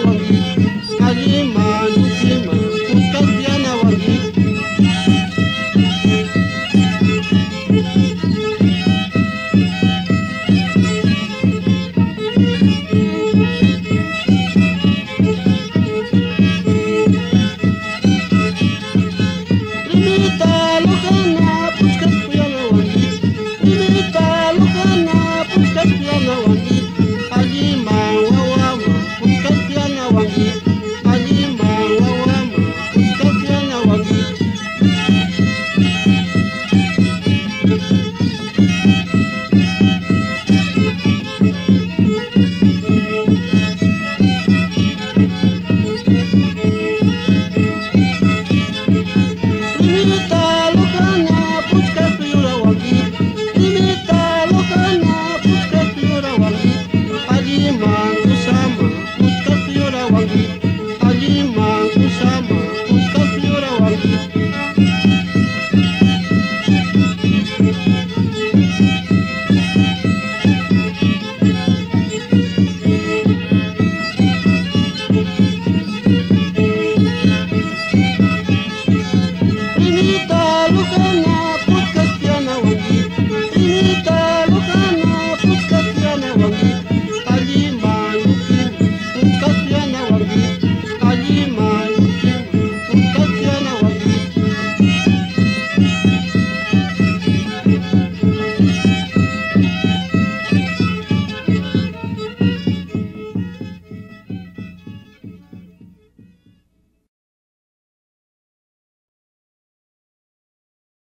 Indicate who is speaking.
Speaker 1: na kalima aqui. Wangi, allí mangu sama, gusta flora Wangi.